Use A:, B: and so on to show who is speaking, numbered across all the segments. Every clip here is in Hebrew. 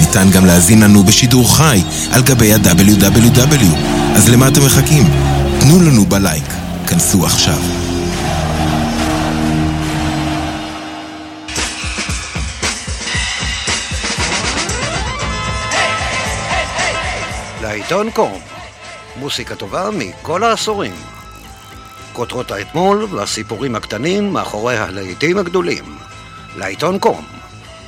A: ניתן גם להזין לנו בשידור חי על גבי ה-WW. אז למה אתם מחכים? תנו לנו בלייק. כנסו עכשיו.
B: לעיתון קום, מוסיקה טובה מכל העשורים. כותרות האתמול והסיפורים הקטנים מאחורי הלהיטים הגדולים. לעיתון קום,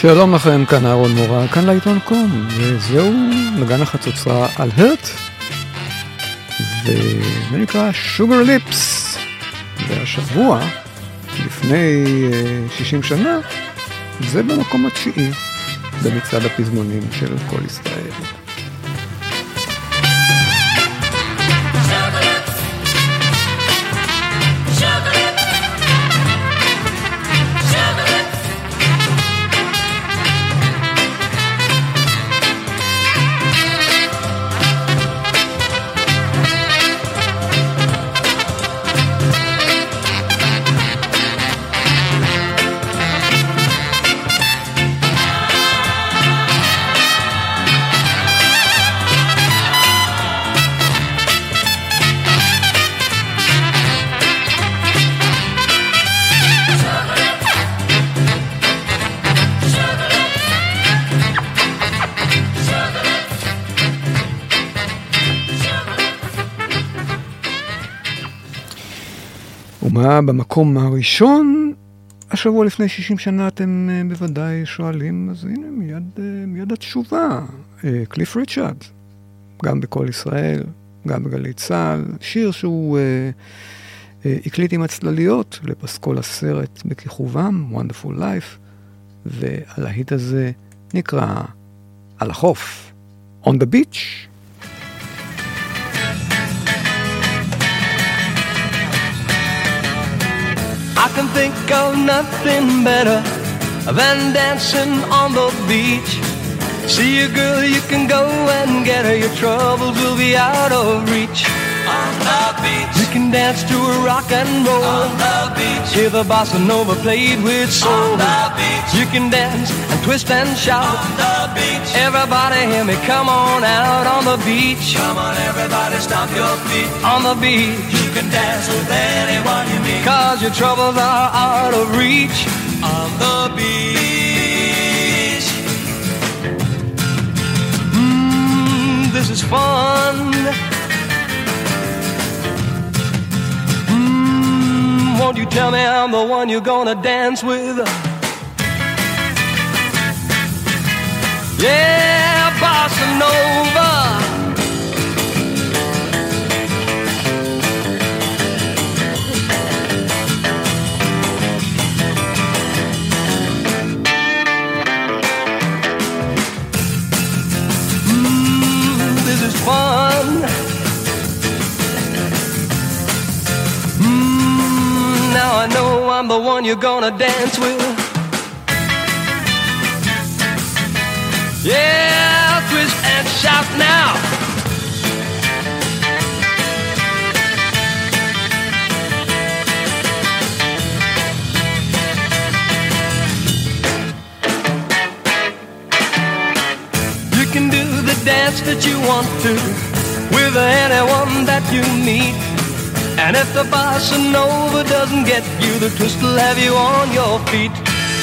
C: שלום לכם, כאן אהרון מורה, כאן לעיתון קום, וזהו נגן החצוצרה על הרט, וזה נקרא שוגר ליפס, והשבוע, לפני 60 שנה, זה במקום התשיעי במצעד הפזמונים של כל ישראל. במקום הראשון, השבוע לפני 60 שנה אתם uh, בוודאי שואלים, אז הנה מיד, uh, מיד התשובה, uh, קליף ריצ'ארד, גם בקול ישראל, גם בגלי צה"ל, שיר שהוא הקליט עם הצלליות לפסקול הסרט בכיכובם, Wonderful Life, והלהיט הזה נקרא על החוף, On the Beach.
D: I can think of nothing better than dancing on the beach. See a girl, you can go and get her. Your troubles will be out of reach. On the beach, dance to a rock and roll. On the beach, hear the bossa nova played with soul. On the beach, you can dance and twist and shout. On the beach, everybody hear me. Come on out on the beach. Come on, everybody, stomp your feet. On the beach, you can dance with anyone you meet. Cause your troubles are out of reach. On the beach. Mmm, this is fun. Won't you tell me I'm the one you're gonna dance with? Yeah, bossa nova. Mm, this is fun. now I know I'm the one you're gonna dance with. Yeah, twist and shout now. You can do the dance that you want to with anyone that you meet. And if the bossa nova doesn't get you, the twist will have you on your feet.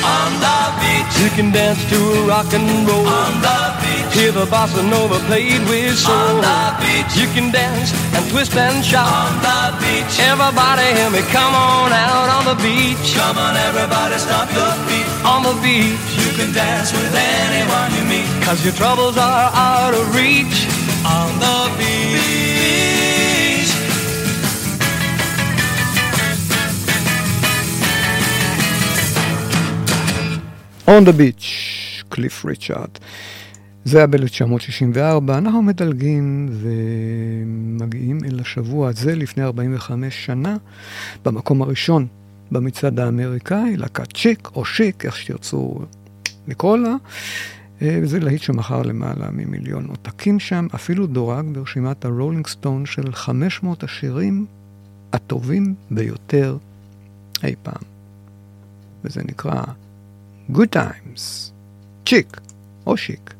E: On the beach.
D: You can dance to a rock and roll.
E: On the beach.
D: Hear the bossa nova played with soul.
E: On the beach.
D: You can dance and twist and shout.
E: On the beach.
D: Everybody hear me, come on out on the beach.
E: Come on, everybody, stomp your feet.
D: On the beach.
E: You can dance with anyone you meet.
D: Cause your troubles are out of reach.
E: On the beach.
F: On the Beach, קליף ריצ'ארד. זה היה ב-1964, אנחנו מדלגים ומגיעים אל השבוע הזה לפני 45 שנה, במקום הראשון במצעד האמריקאי, להקת צ'יק או שיק, איך שתרצו לקרוא לה. אה, וזה להיט שמכר למעלה ממיליון עותקים שם, אפילו דורג ברשימת הרולינג סטון של 500 השירים הטובים ביותר אי פעם. וזה נקרא Good Times, צ'יק או שיק.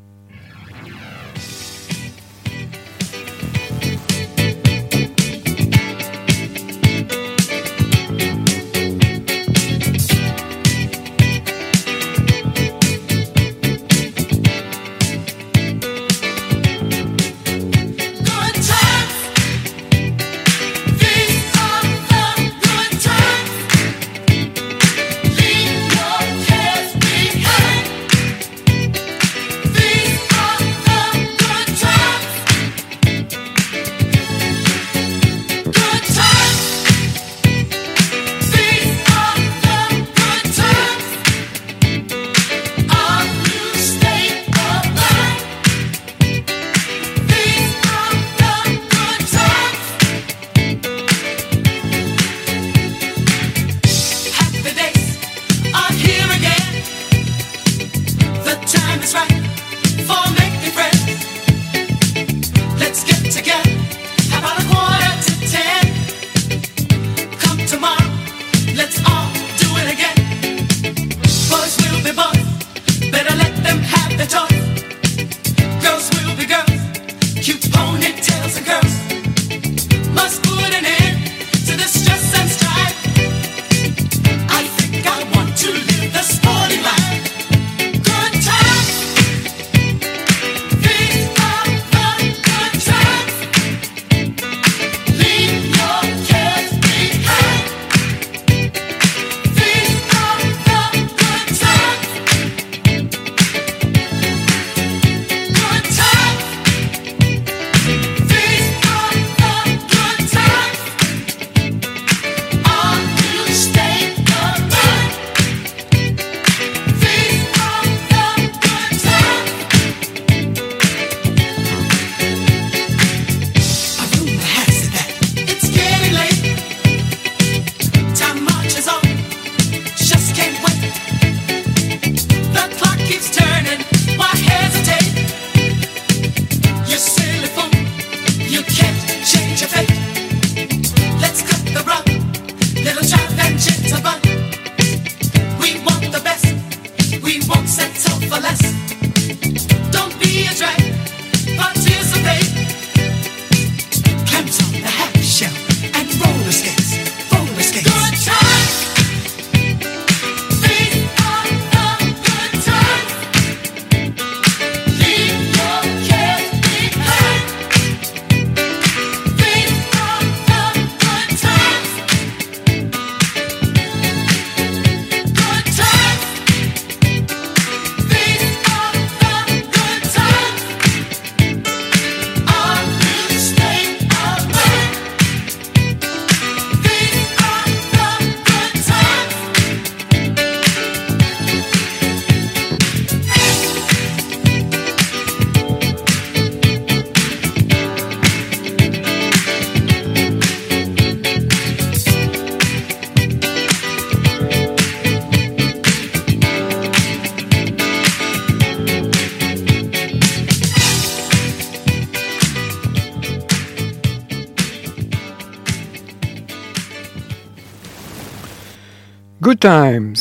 C: Good Times,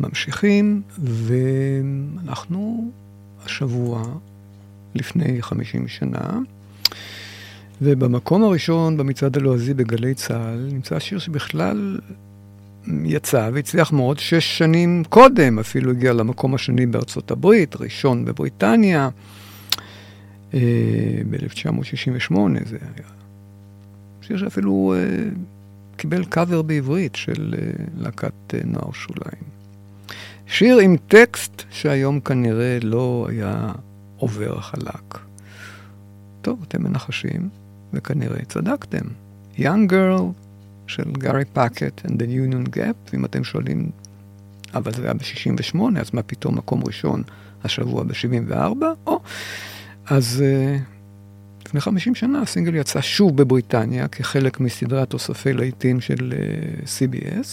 F: ממשיכים, ואנחנו השבוע
C: לפני 50 שנה. ובמקום הראשון במצעד הלועזי בגלי צה"ל נמצא שיר שבכלל יצא והצליח מאוד שש שנים קודם, אפילו הגיע למקום השני בארצות הברית, ראשון בבריטניה, אה, ב-1968 זה היה. שיר שאפילו אה, קיבל קאבר בעברית של אה, להקת אה, נוער שוליים. שיר עם טקסט שהיום כנראה לא היה עובר חלק. טוב, אתם מנחשים, וכנראה צדקתם. Young Girl של Gary Puckett and the Union Gap, ואם אתם שואלים, אבל זה היה ב-68, אז מה פתאום מקום ראשון השבוע ב-74? או, אז uh, לפני 50 שנה הסינגל יצא שוב בבריטניה כחלק מסדרת תוספי להיטים של uh, CBS,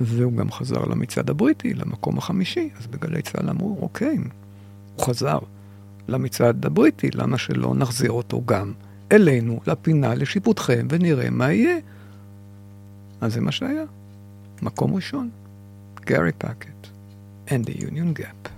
C: והוא גם חזר למצעד הבריטי, למקום החמישי, אז בגלי צה"ל אמרו, אוקיי, הוא חזר למצעד הבריטי, למה שלא נחזיר אותו גם אלינו, לפינה, לשיפוטכם, ונראה מה יהיה. אז זה מה שהיה. מקום ראשון, גארי פאקט and the Union Gap.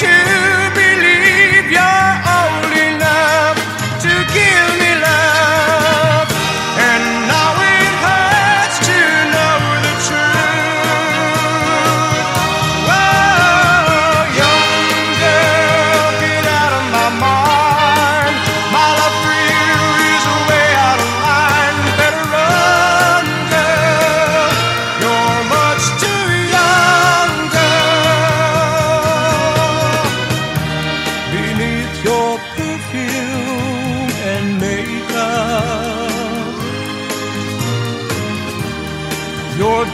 G: to believe your own.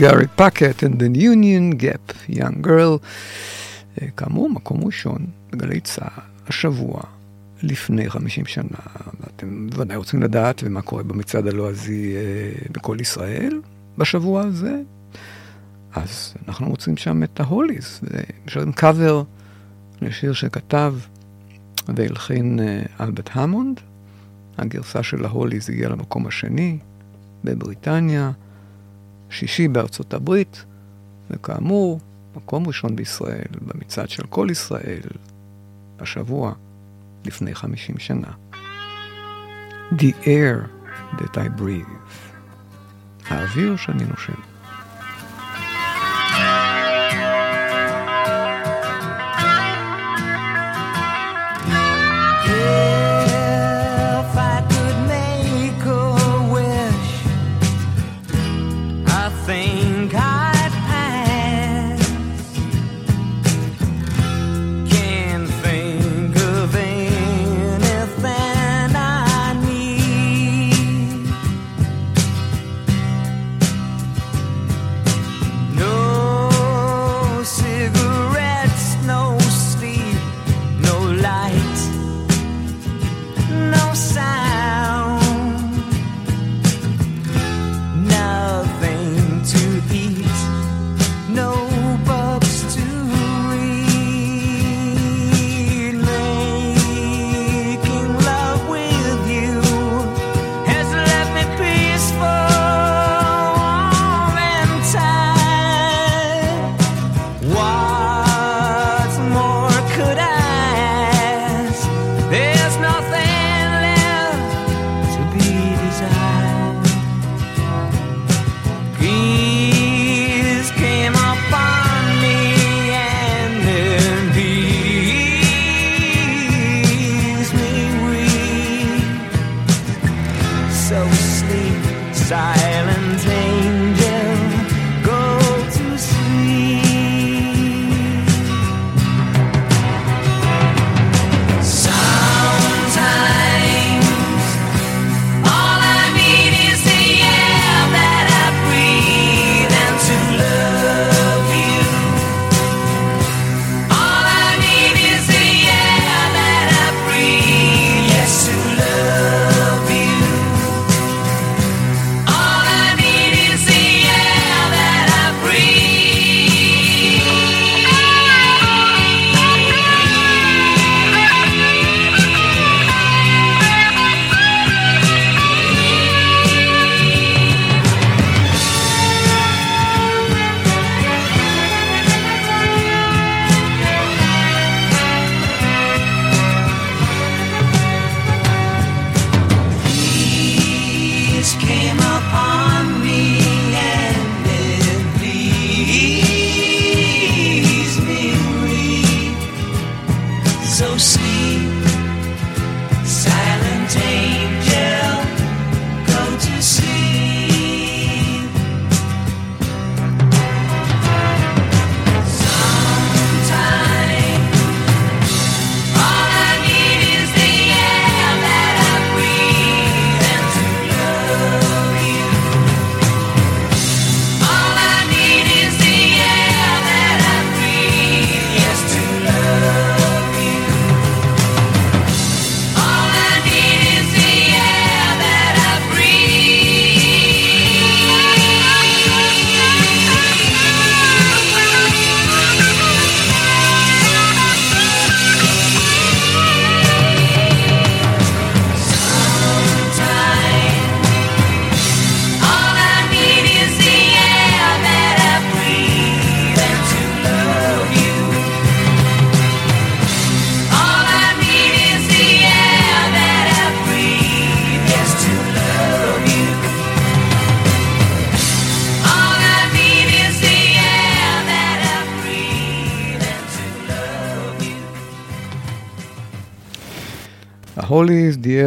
C: Gary Puckett and the Union Gap, Young Girl. אה, כאמור, מקום ראשון בגלי צה"ל, השבוע, לפני 50 שנה. ואתם בוודאי רוצים לדעת ומה קורה במצעד הלועזי אה, בכל ישראל בשבוע הזה. אז אנחנו מוצאים שם את ההוליס, משלהם קאבר לשיר שכתב והלחין אה, אלברט המונד. הגרסה של ההוליס הגיעה למקום השני בבריטניה, שישי בארצות הברית, וכאמור, מקום ראשון בישראל, במצעד של כל ישראל, השבוע
H: לפני 50 שנה. The air that I breathe, האוויר שאני נושם.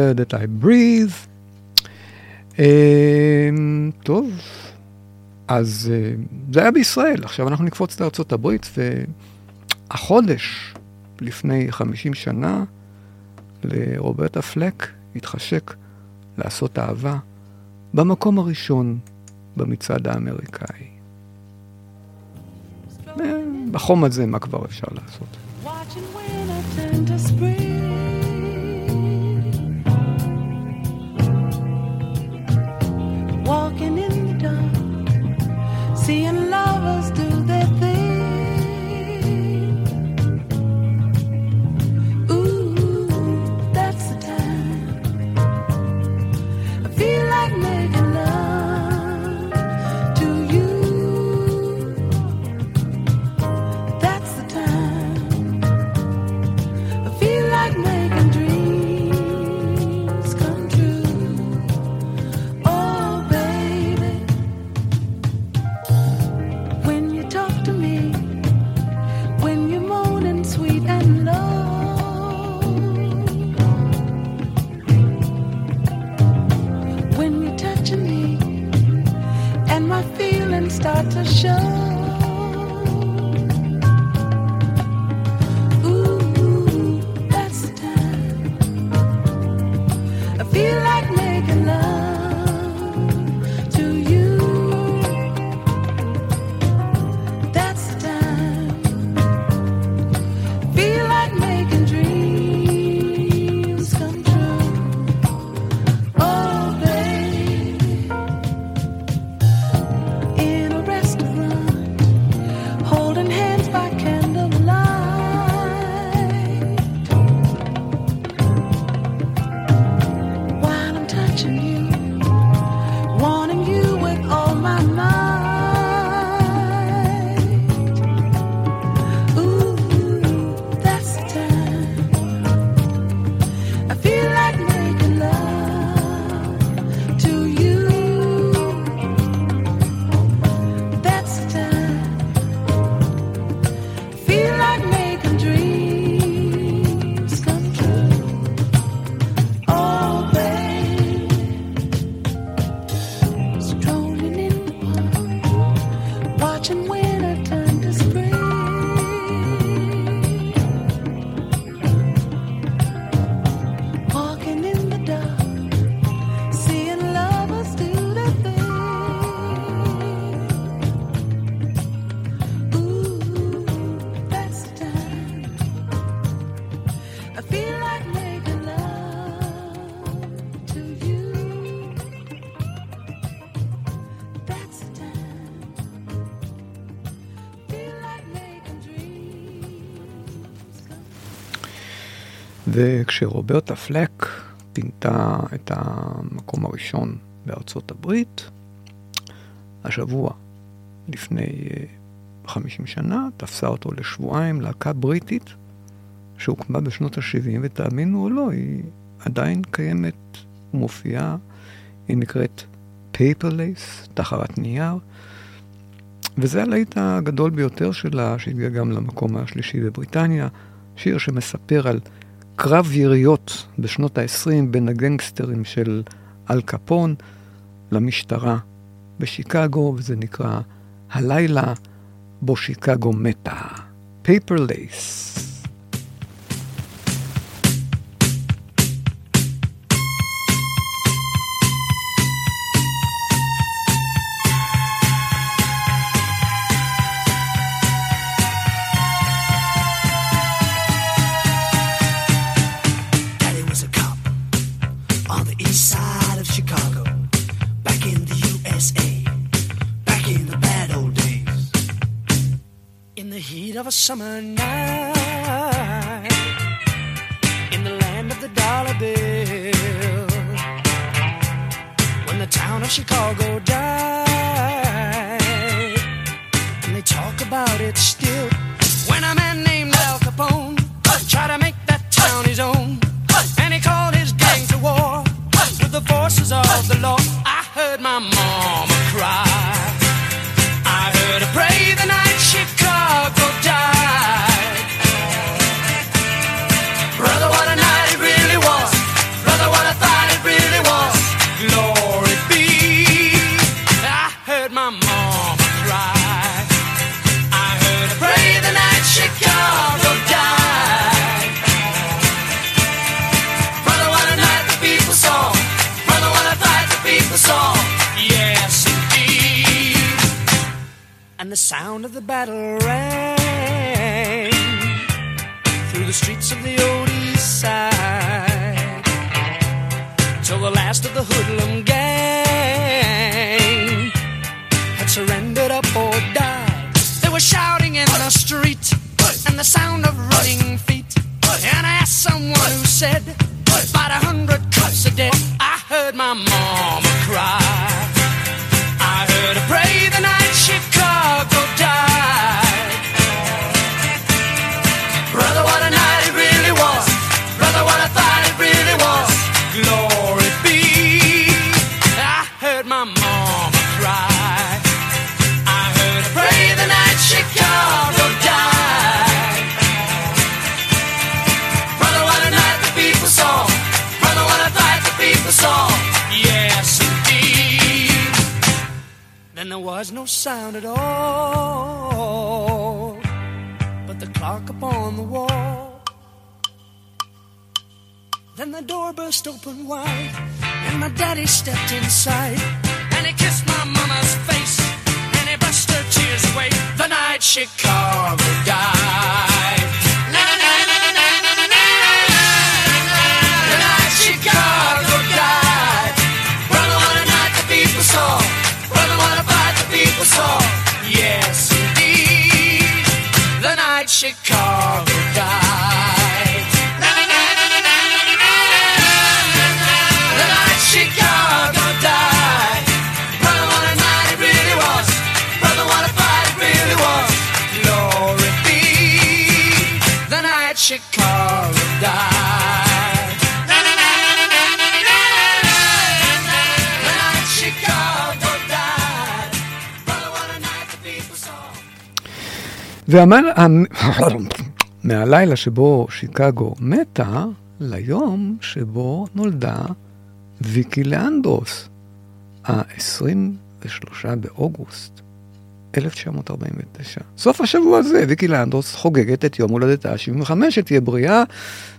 C: air that I breathe.
H: אמ, טוב, אז אה, זה היה בישראל, עכשיו אנחנו נקפוץ לארצות הברית, והחודש לפני 50 שנה לרוברטה פלק התחשק לעשות אהבה במקום הראשון במצעד האמריקאי. אה, בחום הזה, מה כבר אפשר לעשות?
I: Watching when I turn to spring זה
C: כשרוברטה פלק פינתה את המקום הראשון בארצות הברית. השבוע, לפני אה, 50 שנה, תפסה אותו לשבועיים להקה בריטית שהוקמה בשנות ה-70, ותאמינו או לא, היא עדיין קיימת ומופיעה, היא נקראת Paper Lace, תחרת נייר, וזה הלהיט הגדול ביותר שלה, שהגיע גם למקום השלישי בבריטניה, שיר שמספר על קרב יריות בשנות ה-20 בין הגנגסטרים של אל קפון למשטרה בשיקגו, וזה נקרא הלילה בו שיקגו מתה.
J: Paper summer night. someone who said about a hundred cuts a day. I heard my mom. Sound at all but the clock upon the wall. Then the door burst open wide, and my daddy stepped inside, and he kissed my mama's face, and he brushed her tears away. The night Chicago died. The night Chicago died. What a night the people saw. Saw. Yes, indeed. The night Chicago died. The night Chicago died. Brother, what a night it really was. Brother, what a fight it really was. Glory be. The night Chicago died.
C: מהלילה שבו שיקגו מתה, ליום שבו נולדה ויקי לאנדרוס, ה-23 באוגוסט 1949. סוף השבוע הזה, ויקי לאנדרוס חוגגת את יום הולדתה ה-75, שתהיה בריאה,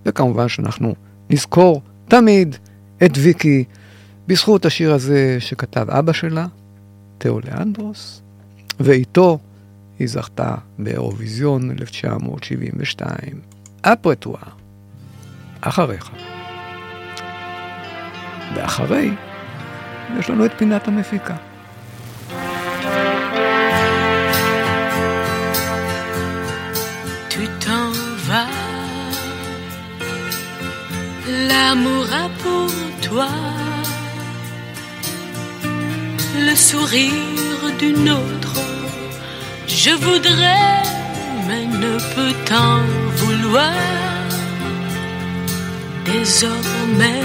C: וכמובן שאנחנו נזכור תמיד את ויקי בזכות השיר הזה שכתב אבא שלה, תאו לאנדרוס, ואיתו היא זכתה באירוויזיון 1972. אפרטואר, אחריך. ואחרי, יש לנו את פינת המפיקה.
K: L'amour a pour toi le sourire d'une autre. Je voudrais, mais ne peux t'en vouloir. Désormais,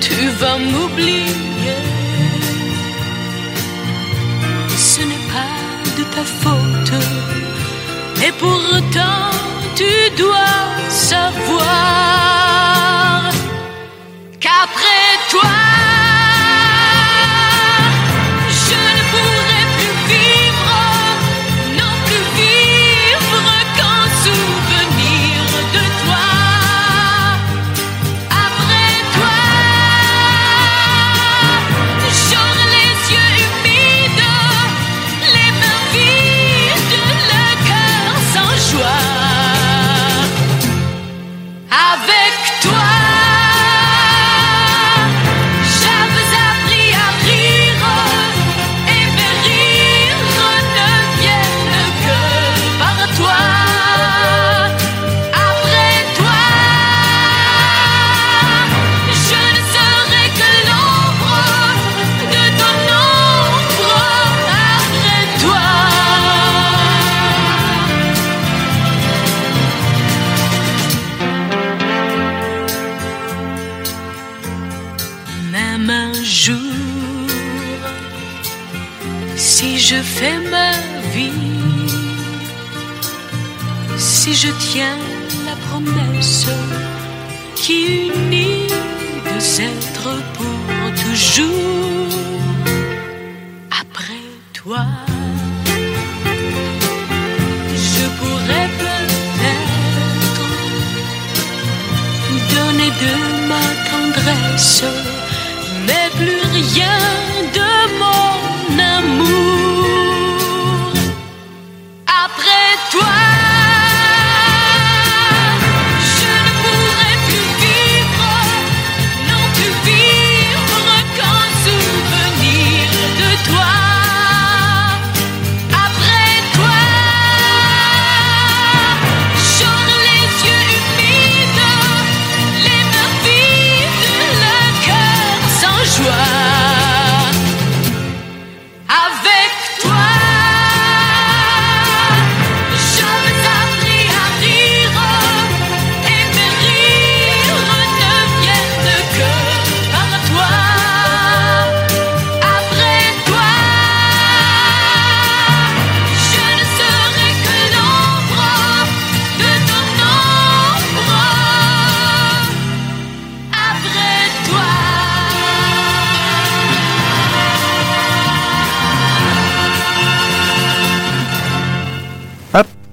K: tu vas m'oublier. Ce n'est pas de ta faute. Et pourtant, tu dois savoir qu'après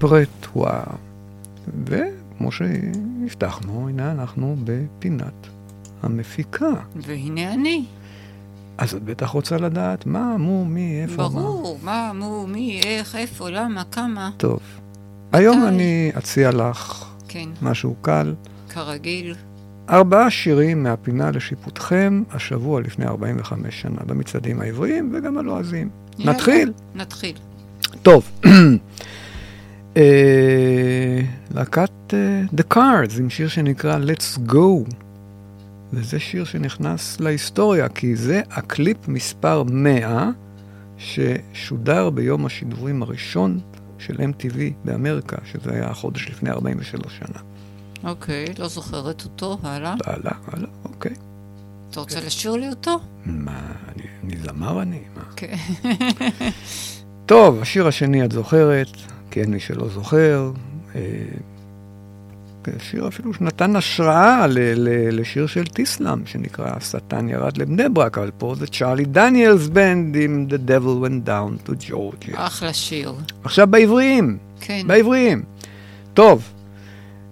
C: רפרטואר. וכמו שהבטחנו, הנה אנחנו בפינת המפיקה.
L: והנה אני.
C: אז את בטח רוצה לדעת מה, מו, מי, איפה, מה.
L: ברור, מה, מו, מי, איך, איפה, למה, כמה.
C: טוב. היום
L: מתי?
C: אני אציע לך
L: כן,
C: משהו קל.
L: כרגיל.
C: ארבעה שירים מהפינה לשיפוטכם, השבוע לפני 45 שנה, במצעדים העבריים וגם הלועזיים. נתחיל?
L: נתחיל.
C: טוב. אה, להקת אה, The Cards עם שיר שנקרא Let's Go, וזה שיר שנכנס להיסטוריה, כי זה הקליפ מספר 100 ששודר ביום השידורים הראשון של MTV באמריקה, שזה היה החודש לפני 43 שנה.
L: אוקיי, לא זוכרת אותו, הלאה.
C: הלאה, הלאה, אוקיי.
L: אתה רוצה לשיר לי אותו?
C: מה, אני, אני זמר אני? מה?
L: כן.
C: טוב, השיר השני את זוכרת, אין מי שלא זוכר. אה, שיר אפילו שנתן השראה ל- ל- לשיר של טיסלאם, שנקרא השטן ירד לבני ברק, אבל פה זה צ'ארלי דניאלס בנד עם The Devil Went Down to Georgia.
L: אחלה שיר.
C: עכשיו בעבריים,
L: כן.
C: בעבריים. טוב,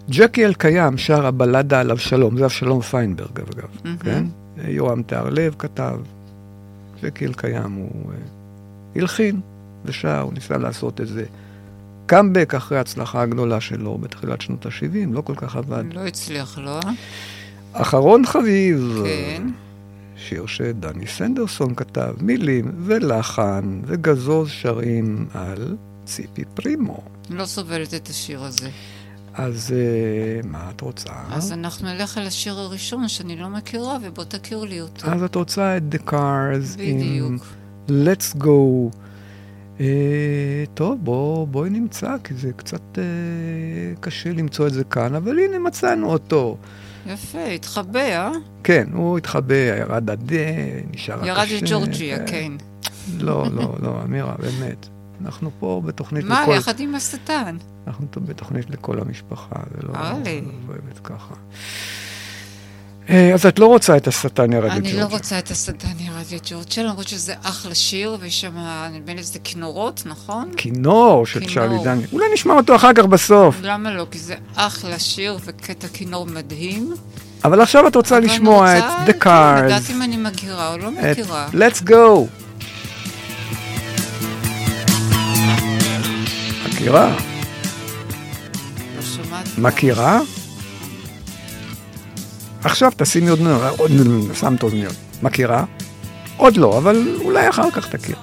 C: ג'קי אלקיים שר הבלדה על אבשלום, זה אבשלום פיינברג אגב,
L: מהמם.
C: כן? יורם תהרלב כתב, ג'קי אלקיים הוא אה, הלחין ושר, הוא ניסה לעשות איזה קאמבק אחרי ההצלחה הגדולה שלו בתחילת שנות ה-70, לא כל כך עבד.
L: לא הצליח לו, אה?
C: אחרון חביב,
L: כן.
C: שיר שדני סנדרסון כתב, מילים ולחן וגזוז שרים על ציפי פרימו.
L: לא סובלת את השיר הזה.
C: אז אה, מה את רוצה?
L: אז אנחנו נלך על השיר הראשון שאני לא מכירה, ובוא תכיר לי אותו.
C: אז את רוצה את The Cars עם
L: בדיוק.
C: Let's Go. אה, טוב, בוא, בואי נמצא, כי זה קצת אה, קשה למצוא את זה כאן, אבל הנה מצאנו אותו.
L: יפה, התחבא, אה?
C: כן, הוא התחבא, ירד עד, נשאר הקשה.
L: ירד לג'ורג'יה, כן.
C: לא, לא, לא, אמירה, באמת. אנחנו פה בתוכנית
L: מה,
C: לכל...
L: יחד עם השטן?
C: אנחנו פה בתוכנית לכל המשפחה, זה לא... לא באמת ככה. אה, אז את לא רוצה את השטן ירד
L: אני
C: לג'ורג'יה.
L: לא רוצה את השטן ירד לג'ורג'יה, למרות שזה אחלה שיר, ויש שם, נדמה לי שזה כינורות, נכון?
C: כינור של. צ'רלי דניאל. אולי נשמע אותו אחר כך בסוף.
L: למה לא? כי זה אחלה שיר וקטע כינור מדהים.
C: אבל עכשיו את רוצה לשמוע
L: אני
C: את
L: רוצה,
C: The
L: כן,
C: Cars,
L: לדעת אם אני מכירה או לא מכירה.
C: Let's Go. מכירה?
L: לא.
C: מכירה? עכשיו תשימי אוזניות, עוד שמת אוזניות. מכירה? עוד לא, אבל אולי אחר כך תכיר.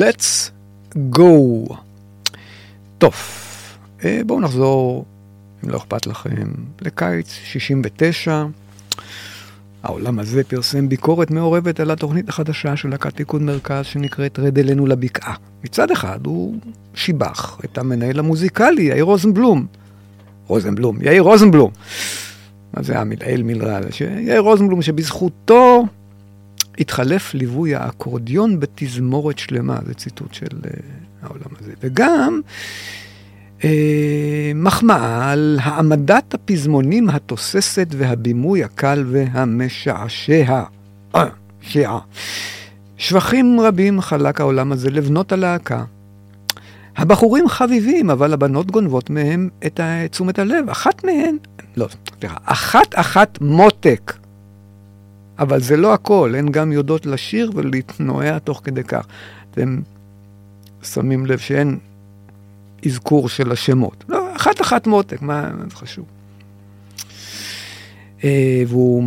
C: Let's Go. טוב, אה, בואו נחזור, אם לא אכפת לכם, לקיץ 69. העולם הזה פרסם ביקורת מעורבת על התוכנית החדשה של להקת פיקוד מרכז שנקראת רד אלינו לבקעה. מצד אחד הוא שיבח את המנהל המוזיקלי, יאיר רוזנבלום. רוזנבלום, יאיר רוזנבלום. מה זה המנהל מלרע? יאיר רוזנבלום שבזכותו התחלף ליווי האקורדיון בתזמורת שלמה, זה ציטוט של uh, העולם הזה. וגם uh, מחמאה על העמדת הפזמונים התוססת והבימוי הקל והמשעשע. שבחים רבים חלק העולם הזה לבנות הלהקה. הבחורים חביבים, אבל הבנות גונבות מהם את תשומת הלב. אחת מהן, לא, סליחה, אחת-אחת מותק. אבל זה לא הכל, הן גם יודעות לשיר ולהתנועע תוך כדי כך. אתם שמים לב שאין אזכור של השמות. לא, אחת-אחת מותק, מה זה חשוב? אה, והוא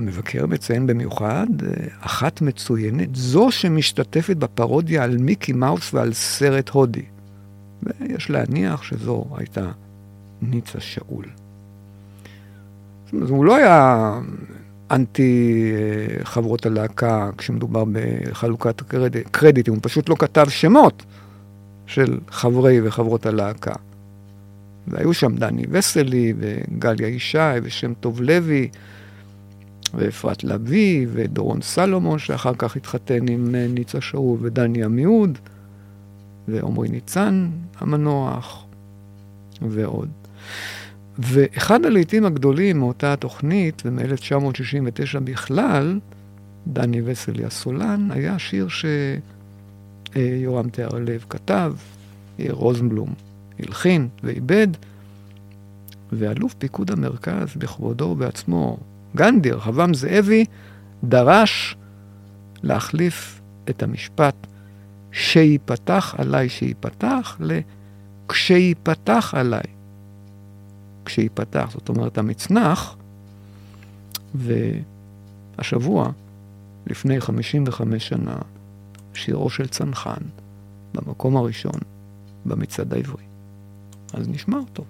C: מבקר מציין במיוחד אה, אחת מצוינת, זו שמשתתפת בפרודיה על מיקי מאוס ועל סרט הודי. ויש להניח שזו הייתה ניצה שאול. זאת אומרת, הוא לא היה אנטי אה, חברות הלהקה כשמדובר בחלוקת קרדיט, קרדיטים, הוא פשוט לא כתב שמות של חברי וחברות הלהקה. והיו שם דני וסלי וגליה ישי ושם טוב לוי ואפרת לביא ודורון סלומון שאחר כך התחתן עם אה, ניצה שאול ודני עמיהוד ועמרי ניצן המנוח ועוד. ואחד הלעיתים הגדולים מאותה התוכנית, ומ-1969 בכלל, דני וסלי הסולן, היה שיר שיורם תיארלב כתב, רוזנבלום הלחין ואיבד, ואלוף פיקוד המרכז בכבודו ובעצמו, גנדי, רחבעם זאבי, דרש להחליף את המשפט שייפתח עליי שייפתח לכשייפתח עליי. כשייפתח, זאת אומרת המצנח, והשבוע, לפני 55 שנה, שירו של צנחן, במקום הראשון, במצעד העברי. אז נשמע אותו.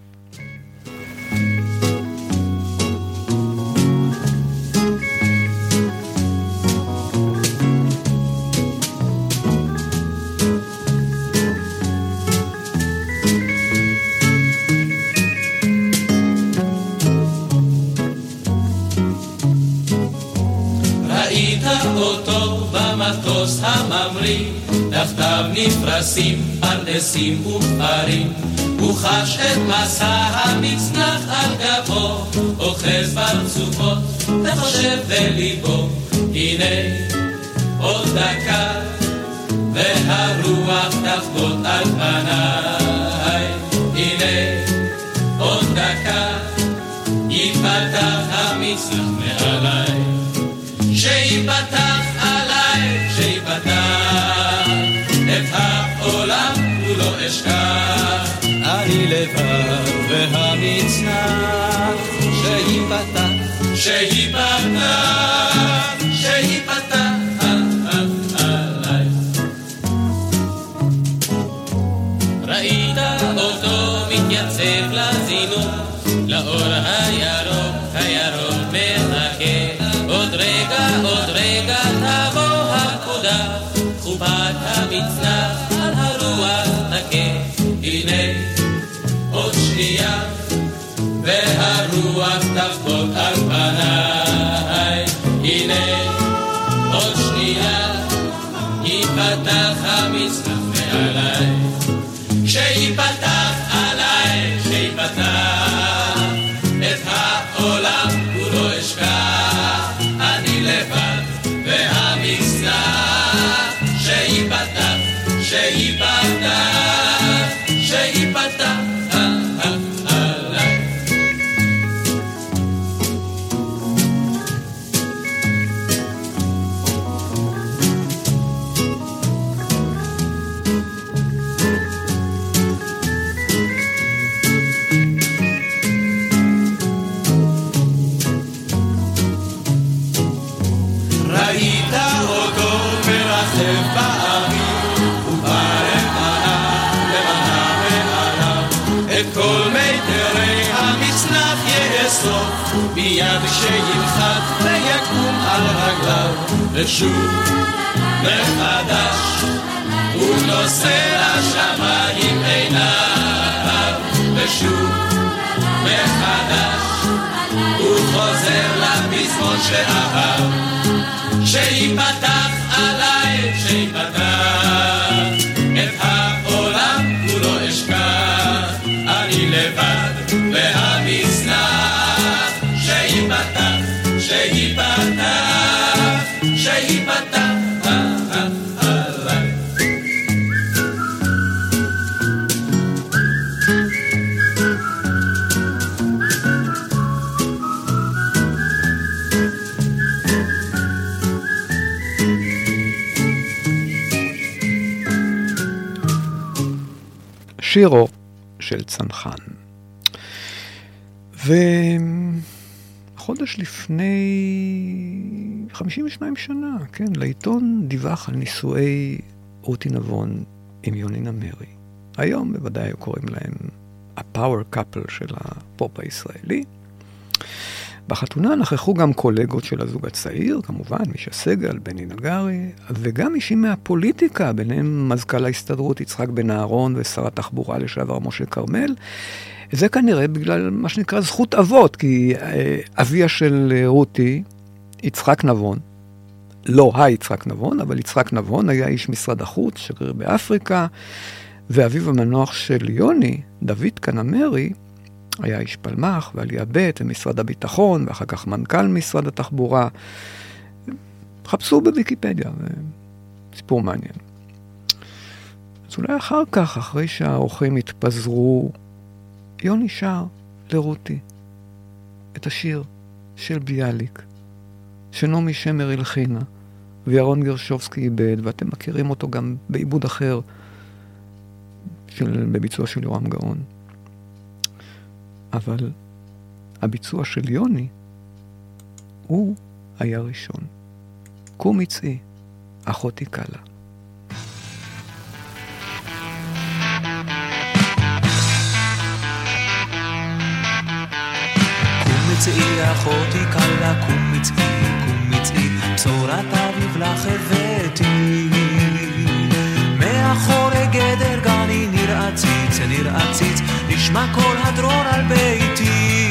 M: תחתיו נפרסים פרדסים ופרים. הוא חש את מסע המצנח על גבו, אוחז ברצופות וחושב בליבו, הנה עוד דקה, והרוח תחבוט על פניי. J'ai y bata, j'ai y bata. ייפתח המצנח מעליי. כשיפתח עליי, ושוב מחדש הוא נושא לשמיים עיניו ושוב מחדש הוא חוזר לפזמון שאהב שיפתח עליי, שיפתח
C: שירו של צנחן. וחודש לפני 52 שנה, כן, לעיתון דיווח על נישואי רותי נבון עם יוני נמרי. היום בוודאי קוראים להם הפאוור קאפל של הפופ הישראלי. בחתונה נכחו גם קולגות של הזוג הצעיר, כמובן, מישה סגל, בני נגרי, וגם אישים מהפוליטיקה, ביניהם מזכ"ל ההסתדרות יצחק בן אהרון ושר התחבורה לשעבר משה כרמל. זה כנראה בגלל מה שנקרא זכות אבות, כי אה, אביה של אה, רותי, יצחק נבון, לא היצחק נבון, אבל יצחק נבון היה איש משרד החוץ, שגריר באפריקה, ואביו המנוח של יוני, דוד קנמרי, היה איש פלמ"ח ועלייה ב' ומשרד הביטחון, ואחר כך מנכ"ל משרד התחבורה. חפשו בוויקיפדיה, סיפור מעניין. אז אולי אחר כך, אחרי שהאורחים התפזרו, יוני שר לרותי את השיר של ביאליק, שנעמי שמר הלחינה, וירון גרשובסקי איבד, ואתם מכירים אותו גם בעיבוד אחר, של, בביצוע של יורם גאון. אבל הביצוע של יוני, הוא היה ראשון. קום יצאי, אחותי קלה.
N: מצאי אחותי קלה, קום מצאי, קום מצאי, בשורת אביב לך הבאתי. נשמע קול הדרור על ביתי.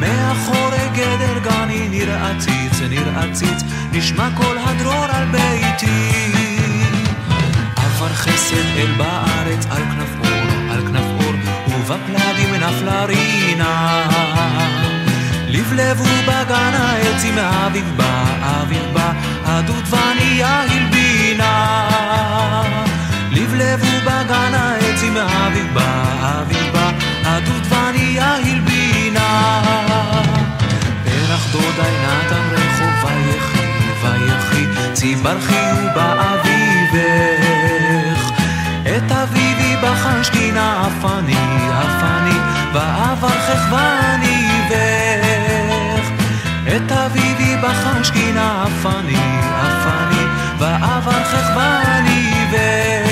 N: מאחורי גדר גני ניר עציץ, ניר עציץ, נשמע קול הדרור על ביתי. עבר חסד אל בארץ על כנף אור, על כנף אור, ובפלדים נפלה רינה. לבלבו בגן העצים, האביב בא, האביב בא, הדודבניה הלבינה. לבלבו בגן העצים, האביב בא, האביב בא, הדודבניה הלבינה. פרח דודי נתן רחוב ויחי, ויחי, ציברכי הוא באביבך. את אביבי בחשקינה אפני, אפני, ואברכך ואניבך. את אביבי בחשקינה אפני, אפני, ואברכך ואניבך.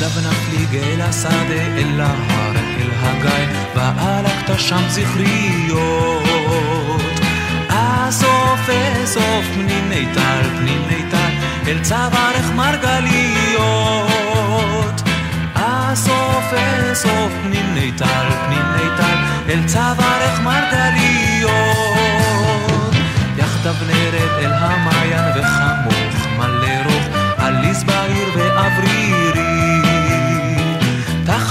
N: יחדיו נפליג אל השדה, אל ההר, אל הגיא, ועלקת שם זכריות. אסוף אסוף פניני טל, פניני טל, אל צווארך מרגליות. אסוף אסוף פניני טל, פניני טל, אל צווארך מרגליות. יחדיו נרד אל המעיין וחמוך מלא רוך, עליז בעיר ואוורירי.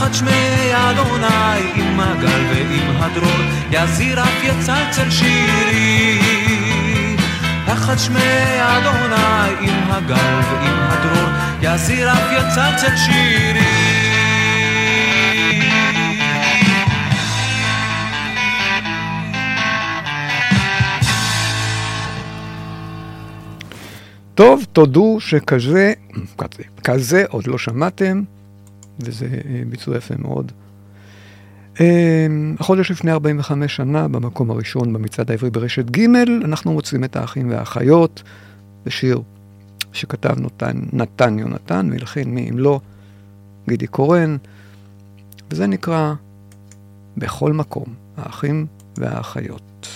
N: תחת שמי אדוני עם הגל ועם הדרור, יזיר אף יצלצל שירי. תחת שמי אדוני עם הגל ועם הדרור, יזיר אף יצלצל שירי.
C: טוב, תודו שכזה, כזה, כזה עוד לא שמעתם, וזה אה, ביצוע יפה מאוד. אמ, החודש לפני 45 שנה, במקום הראשון במצעד העברי ברשת ג', אנחנו מוצאים את האחים והאחיות, זה שיר
O: שכתב נתן, נתן יונתן, מלחין מי אם לא, גידי קורן, וזה נקרא בכל מקום, האחים והאחיות.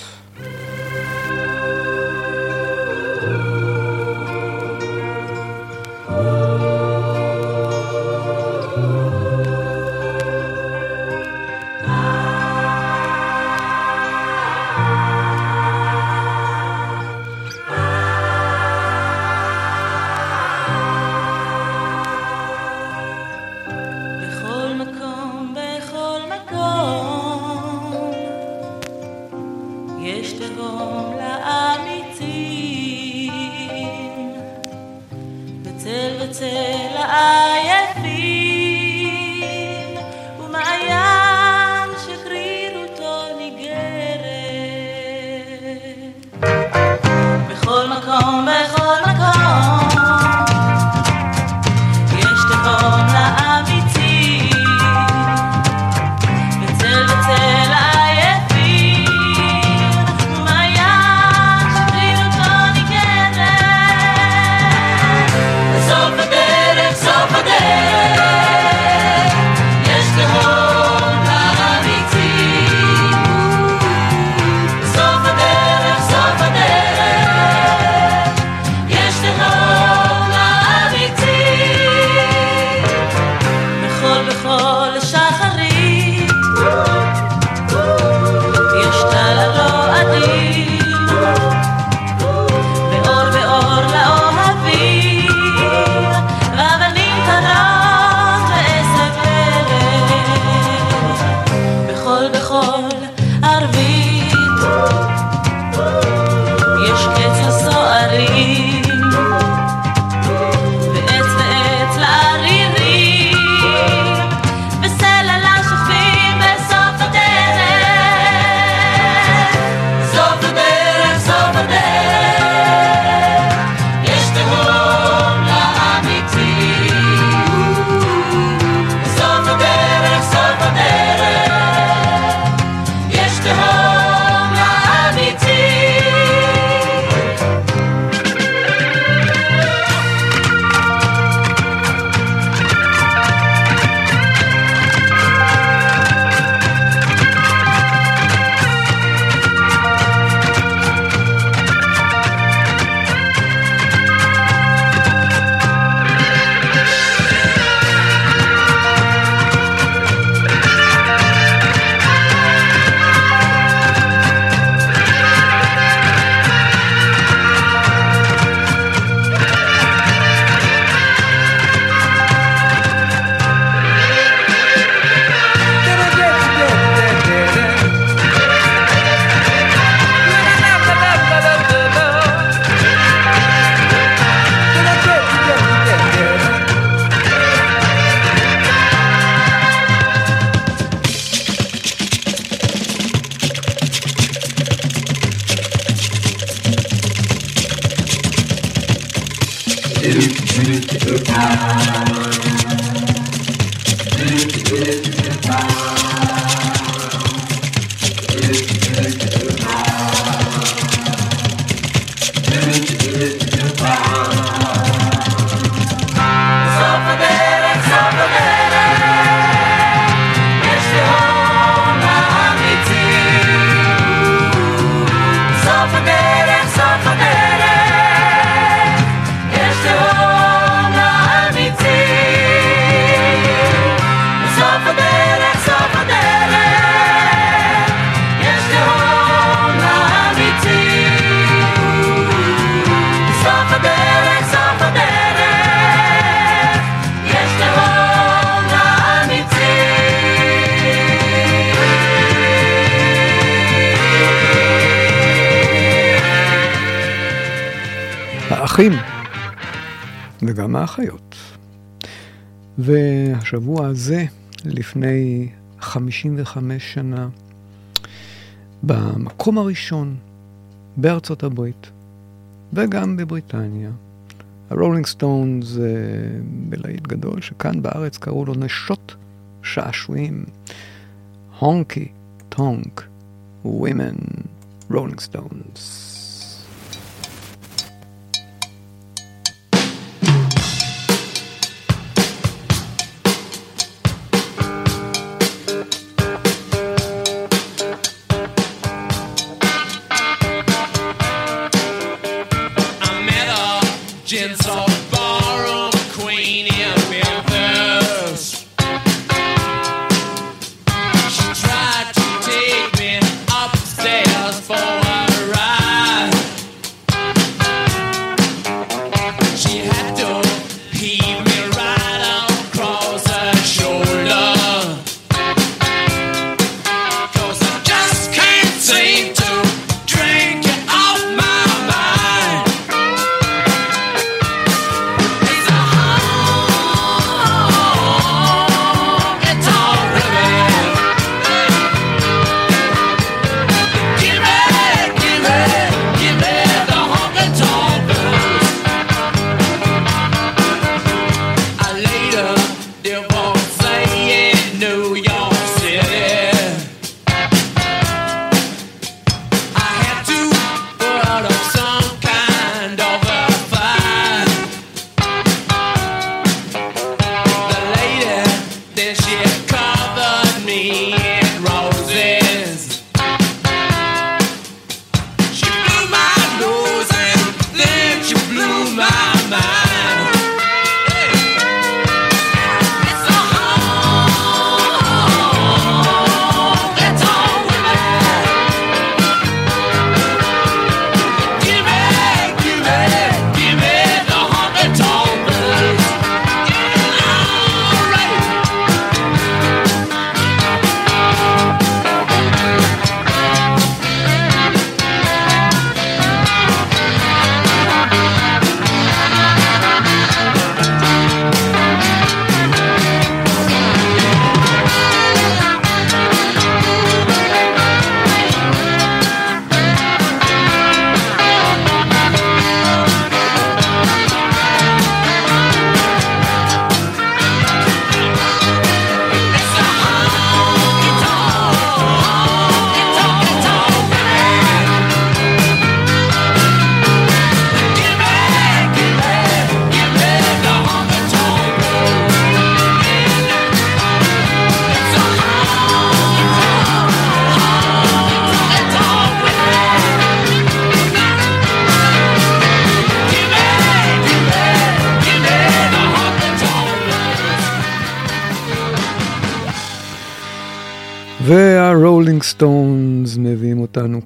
O: בשבוע הזה, לפני 55 שנה, במקום הראשון בארצות הברית וגם בבריטניה. הרולינג סטונז בלהיט גדול, שכאן בארץ קראו לו נשות שעשועים. Honky
C: Tonk Women, Rolling Stones.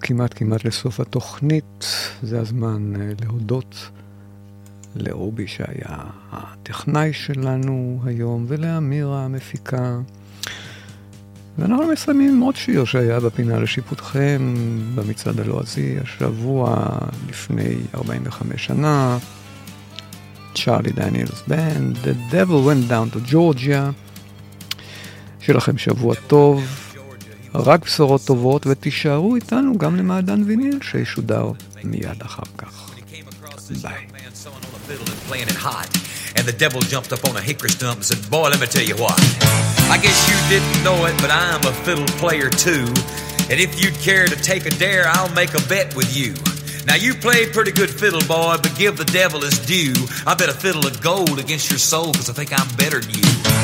C: כמעט כמעט לסוף התוכנית. זה הזמן אה, להודות לאובי שהיה הטכנאי שלנו היום, ולאמירה המפיקה. ואנחנו מסיימים עם עוד שיר שהיה בפינה לשיפוטכם במצעד הלועזי השבוע לפני 45 שנה. צ'ארלי דניאלס בנד, The Devil Went Down to Georgia. שיהיה לכם שבוע טוב, רק בשורות טובות, ותישארו איתנו גם למעדן ויניל שישודר מיד אחר כך. ביי.
P: playing it hot. And the devil jumped up on a hickory stump and said, Boy, let me tell you what. I guess you didn't know it, but I'm a fiddle player too. And if you'd care to take a dare, I'll make a bet with you. Now you play pretty good fiddle, boy, but give the devil his due. I bet a fiddle of gold against your soul, cause I think I'm better than you.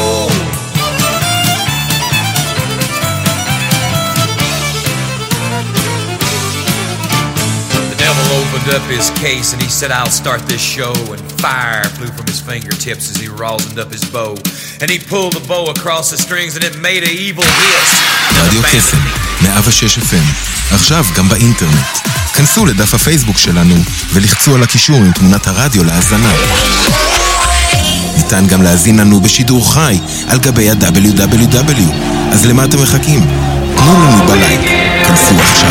P: devil opened up his case and he said, I'll start this show. And fire flew from his fingertips as he rosined up his bow. And he pulled the bow across the strings and it made a evil hiss.
A: רדיו קסם, 106 FM, עכשיו גם באינטרנט. כנסו לדף הפייסבוק שלנו ולחצו על הקישור עם תמונת הרדיו להאזנה. ניתן גם להזין לנו בשידור חי על גבי ה-WW. אז למה אתם מחכים? תנו לנו בלייק, כנסו עכשיו.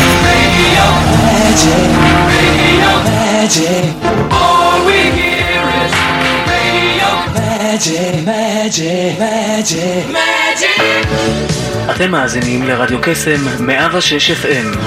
M: All we hear is radio magic, magic, magic, magic.
Q: אתם מאזינים לרדיו קסם 106 FM